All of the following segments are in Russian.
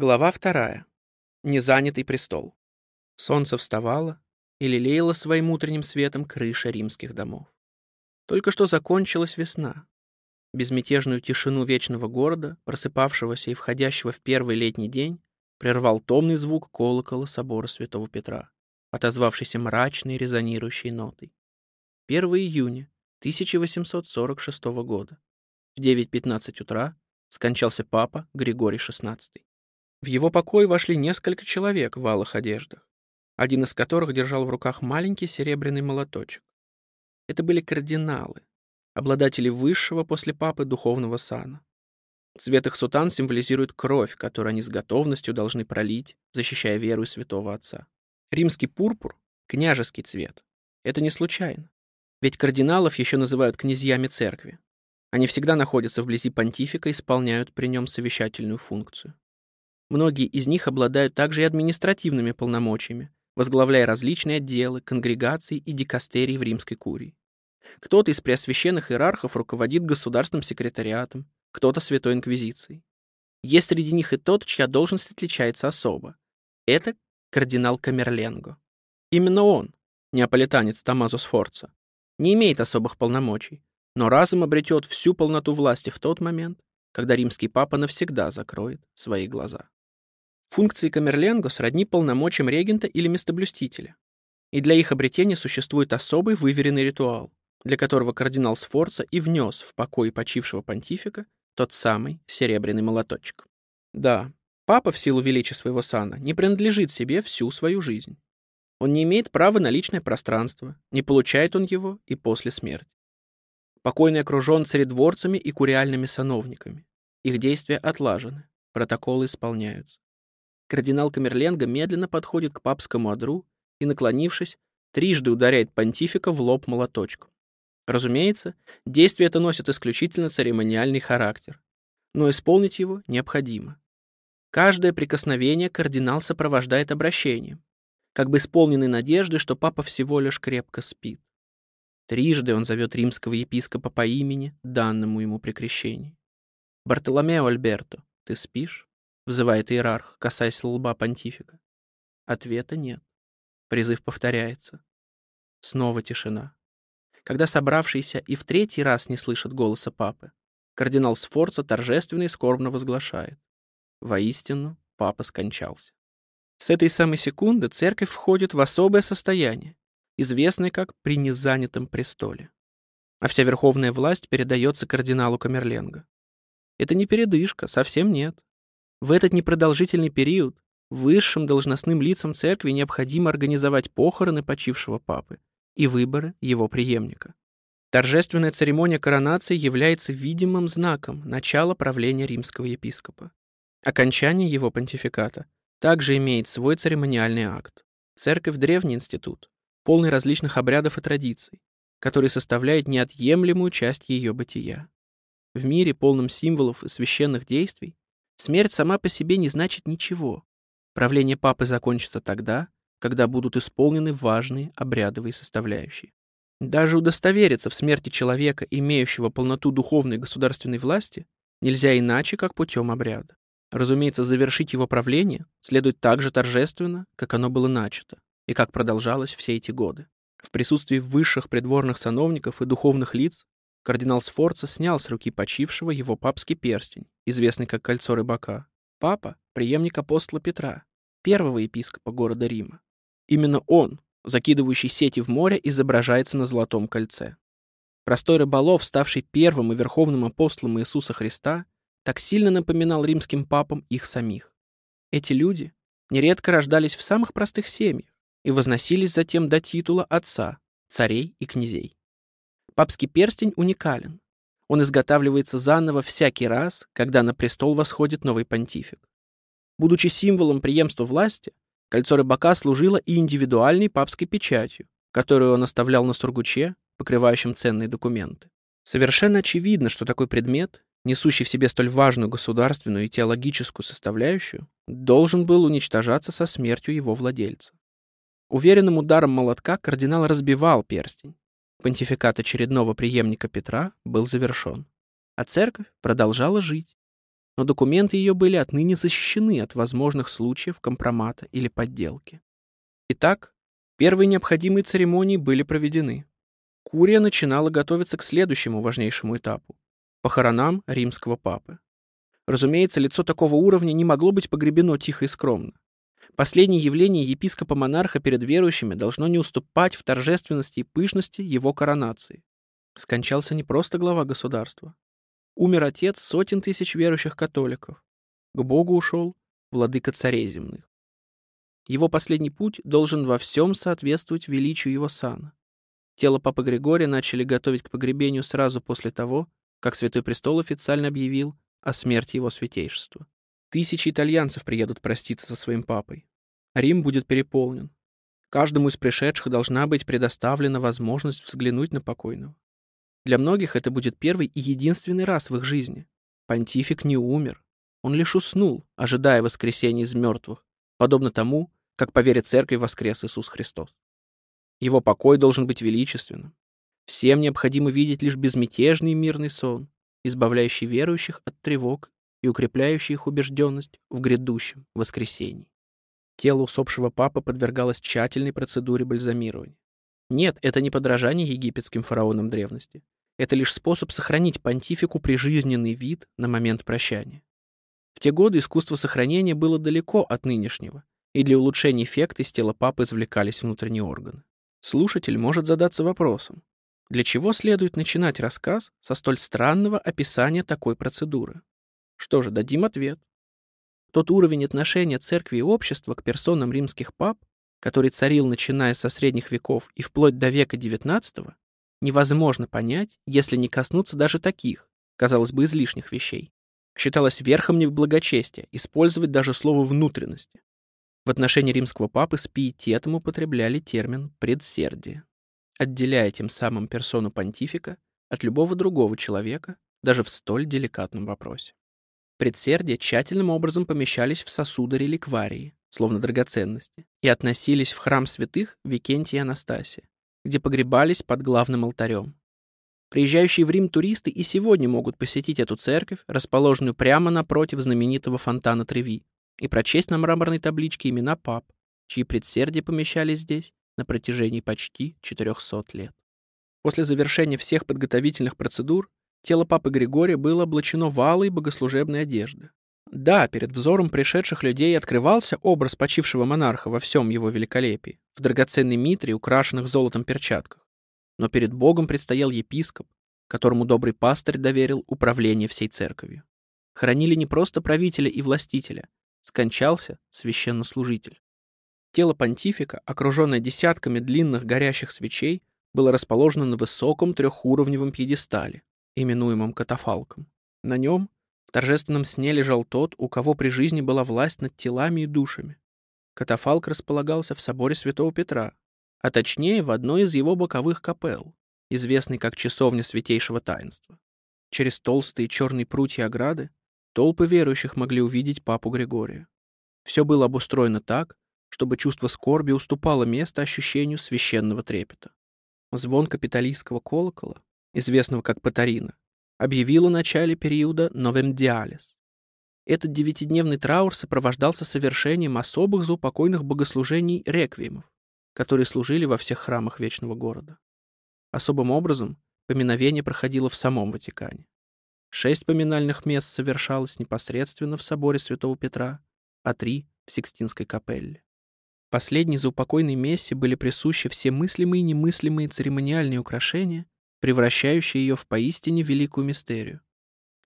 Глава вторая. Незанятый престол. Солнце вставало и лелеяло своим утренним светом крыши римских домов. Только что закончилась весна. Безмятежную тишину вечного города, просыпавшегося и входящего в первый летний день, прервал томный звук колокола собора Святого Петра, отозвавшийся мрачной резонирующей нотой. 1 июня 1846 года. В 9.15 утра скончался папа Григорий XVI. В его покой вошли несколько человек в алых одеждах, один из которых держал в руках маленький серебряный молоточек. Это были кардиналы, обладатели высшего после папы духовного сана. Цвет их сутан символизирует кровь, которую они с готовностью должны пролить, защищая веру святого отца. Римский пурпур — княжеский цвет. Это не случайно. Ведь кардиналов еще называют князьями церкви. Они всегда находятся вблизи понтифика и исполняют при нем совещательную функцию. Многие из них обладают также и административными полномочиями, возглавляя различные отделы, конгрегации и дикастерии в римской курии. Кто-то из преосвященных иерархов руководит государственным секретариатом, кто-то Святой Инквизицией. Есть среди них и тот, чья должность отличается особо. Это кардинал Камерленго. Именно он, неаполитанец Томазо Сфорца, не имеет особых полномочий, но разом обретет всю полноту власти в тот момент, когда римский папа навсегда закроет свои глаза. Функции камерленго сродни полномочиям регента или местоблюстителя. И для их обретения существует особый выверенный ритуал, для которого кардинал Сфорца и внес в покой почившего понтифика тот самый серебряный молоточек. Да, папа в силу величия своего сана не принадлежит себе всю свою жизнь. Он не имеет права на личное пространство, не получает он его и после смерти. Покойный окружен царедворцами и куриальными сановниками. Их действия отлажены, протоколы исполняются. Кардинал Камерленго медленно подходит к папскому одру и, наклонившись, трижды ударяет понтифика в лоб молоточком. Разумеется, действие это носит исключительно церемониальный характер, но исполнить его необходимо. Каждое прикосновение кардинал сопровождает обращением, как бы исполненной надежды, что папа всего лишь крепко спит. Трижды он зовет римского епископа по имени, данному ему при крещении. «Бартоломео Альберто, ты спишь?» Взывает иерарх, касаясь лба понтифика. Ответа нет. Призыв повторяется. Снова тишина. Когда собравшиеся и в третий раз не слышат голоса папы, кардинал Сфорца торжественно и скорбно возглашает. Воистину, папа скончался. С этой самой секунды церковь входит в особое состояние, известное как при незанятом престоле. А вся верховная власть передается кардиналу Камерленго. Это не передышка, совсем нет. В этот непродолжительный период высшим должностным лицам церкви необходимо организовать похороны почившего папы и выборы его преемника. Торжественная церемония коронации является видимым знаком начала правления римского епископа. Окончание его понтификата также имеет свой церемониальный акт. Церковь – древний институт, полный различных обрядов и традиций, который составляет неотъемлемую часть ее бытия. В мире, полном символов и священных действий, Смерть сама по себе не значит ничего. Правление папы закончится тогда, когда будут исполнены важные обрядовые составляющие. Даже удостовериться в смерти человека, имеющего полноту духовной государственной власти, нельзя иначе, как путем обряда. Разумеется, завершить его правление следует так же торжественно, как оно было начато, и как продолжалось все эти годы. В присутствии высших придворных сановников и духовных лиц Кардинал Сфорца снял с руки почившего его папский перстень, известный как кольцо рыбака. Папа — преемник апостола Петра, первого епископа города Рима. Именно он, закидывающий сети в море, изображается на золотом кольце. Простой рыболов, ставший первым и верховным апостолом Иисуса Христа, так сильно напоминал римским папам их самих. Эти люди нередко рождались в самых простых семьях и возносились затем до титула отца, царей и князей. Папский перстень уникален. Он изготавливается заново всякий раз, когда на престол восходит новый понтифик. Будучи символом преемства власти, кольцо рыбака служило и индивидуальной папской печатью, которую он оставлял на сургуче, покрывающем ценные документы. Совершенно очевидно, что такой предмет, несущий в себе столь важную государственную и теологическую составляющую, должен был уничтожаться со смертью его владельца. Уверенным ударом молотка кардинал разбивал перстень, Понтификат очередного преемника Петра был завершен, а церковь продолжала жить. но документы ее были отныне защищены от возможных случаев компромата или подделки. Итак, первые необходимые церемонии были проведены. Курия начинала готовиться к следующему важнейшему этапу – похоронам римского папы. Разумеется, лицо такого уровня не могло быть погребено тихо и скромно. Последнее явление епископа-монарха перед верующими должно не уступать в торжественности и пышности его коронации. Скончался не просто глава государства. Умер отец сотен тысяч верующих католиков. К Богу ушел владыка царей земных. Его последний путь должен во всем соответствовать величию его сана. Тело Папы Григория начали готовить к погребению сразу после того, как Святой Престол официально объявил о смерти его святейшества. Тысячи итальянцев приедут проститься со своим папой. Рим будет переполнен. Каждому из пришедших должна быть предоставлена возможность взглянуть на покойного. Для многих это будет первый и единственный раз в их жизни. Понтифик не умер. Он лишь уснул, ожидая воскресения из мертвых, подобно тому, как по вере церкви воскрес Иисус Христос. Его покой должен быть величественным. Всем необходимо видеть лишь безмятежный мирный сон, избавляющий верующих от тревог и укрепляющий их убежденность в грядущем воскресении. Тело усопшего папы подвергалось тщательной процедуре бальзамирования. Нет, это не подражание египетским фараонам древности. Это лишь способ сохранить понтифику прижизненный вид на момент прощания. В те годы искусство сохранения было далеко от нынешнего, и для улучшения эффекта из тела папы извлекались внутренние органы. Слушатель может задаться вопросом, для чего следует начинать рассказ со столь странного описания такой процедуры? Что же, дадим ответ. Тот уровень отношения церкви и общества к персонам римских пап, который царил начиная со средних веков и вплоть до века XIX, невозможно понять, если не коснуться даже таких, казалось бы, излишних вещей. Считалось верхом неблагочестия использовать даже слово «внутренности». В отношении римского папы с пиететом употребляли термин «предсердие», отделяя тем самым персону понтифика от любого другого человека, даже в столь деликатном вопросе. Предсердия тщательным образом помещались в сосуды реликварии, словно драгоценности, и относились в храм святых Викентия и Анастасия, где погребались под главным алтарем. Приезжающие в Рим туристы и сегодня могут посетить эту церковь, расположенную прямо напротив знаменитого фонтана Треви, и прочесть на мраморной табличке имена пап, чьи предсердия помещались здесь на протяжении почти 400 лет. После завершения всех подготовительных процедур тело папы Григория было облачено в алой богослужебной одежды. Да, перед взором пришедших людей открывался образ почившего монарха во всем его великолепии, в драгоценной митре, украшенных золотом перчатках. Но перед Богом предстоял епископ, которому добрый пастырь доверил управление всей церковью. Хранили не просто правителя и властителя, скончался священнослужитель. Тело понтифика, окруженное десятками длинных горящих свечей, было расположено на высоком трехуровневом пьедестале, именуемом катафалком. На нем в торжественном сне лежал тот, у кого при жизни была власть над телами и душами. Катафалк располагался в соборе Святого Петра, а точнее в одной из его боковых капел, известной как часовня Святейшего Таинства. Через толстые черные прутья ограды Толпы верующих могли увидеть папу Григория. Все было обустроено так, чтобы чувство скорби уступало место ощущению священного трепета. Звон капиталистского колокола, известного как Патарина, объявил о начале периода Новемдиалес. Этот девятидневный траур сопровождался совершением особых заупокойных богослужений реквиемов, которые служили во всех храмах Вечного Города. Особым образом поминовение проходило в самом Ватикане. Шесть поминальных мест совершалось непосредственно в соборе Святого Петра, а три — в Сикстинской капелле. Последней заупокойной мессе были присущи все мыслимые и немыслимые церемониальные украшения, превращающие ее в поистине великую мистерию.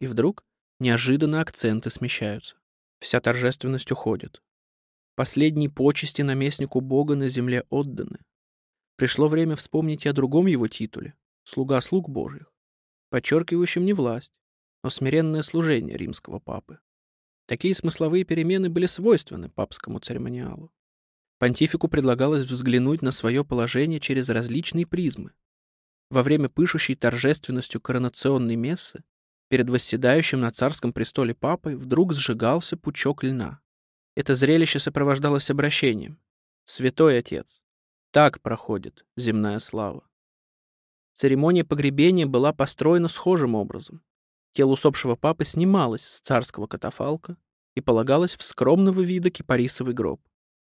И вдруг неожиданно акценты смещаются. Вся торжественность уходит. Последние почести наместнику Бога на земле отданы. Пришло время вспомнить и о другом его титуле — «Слуга слуг Божьих», подчеркивающим не власть, но смиренное служение римского папы. Такие смысловые перемены были свойственны папскому церемониалу. Понтифику предлагалось взглянуть на свое положение через различные призмы. Во время пышущей торжественностью коронационной мессы перед восседающим на царском престоле папой вдруг сжигался пучок льна. Это зрелище сопровождалось обращением. «Святой Отец, так проходит земная слава». Церемония погребения была построена схожим образом. Тело усопшего папы снималось с царского катафалка и полагалось в скромного вида кипарисовый гроб.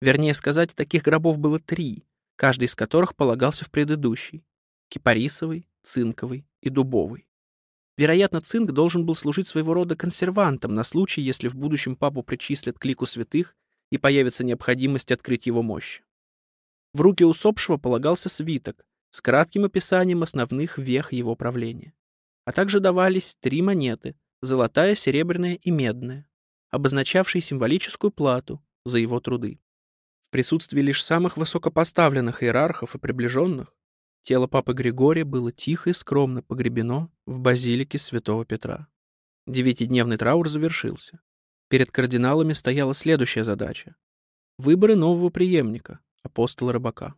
Вернее сказать, таких гробов было три, каждый из которых полагался в предыдущий — кипарисовый, цинковый и дубовый. Вероятно, цинк должен был служить своего рода консервантом на случай, если в будущем папу причислят к лику святых и появится необходимость открыть его мощь. В руки усопшего полагался свиток с кратким описанием основных вех его правления. А также давались три монеты — золотая, серебряная и медная, обозначавшие символическую плату за его труды. В присутствии лишь самых высокопоставленных иерархов и приближенных тело папы Григория было тихо и скромно погребено в базилике святого Петра. Девятидневный траур завершился. Перед кардиналами стояла следующая задача — выборы нового преемника, апостола Рыбака.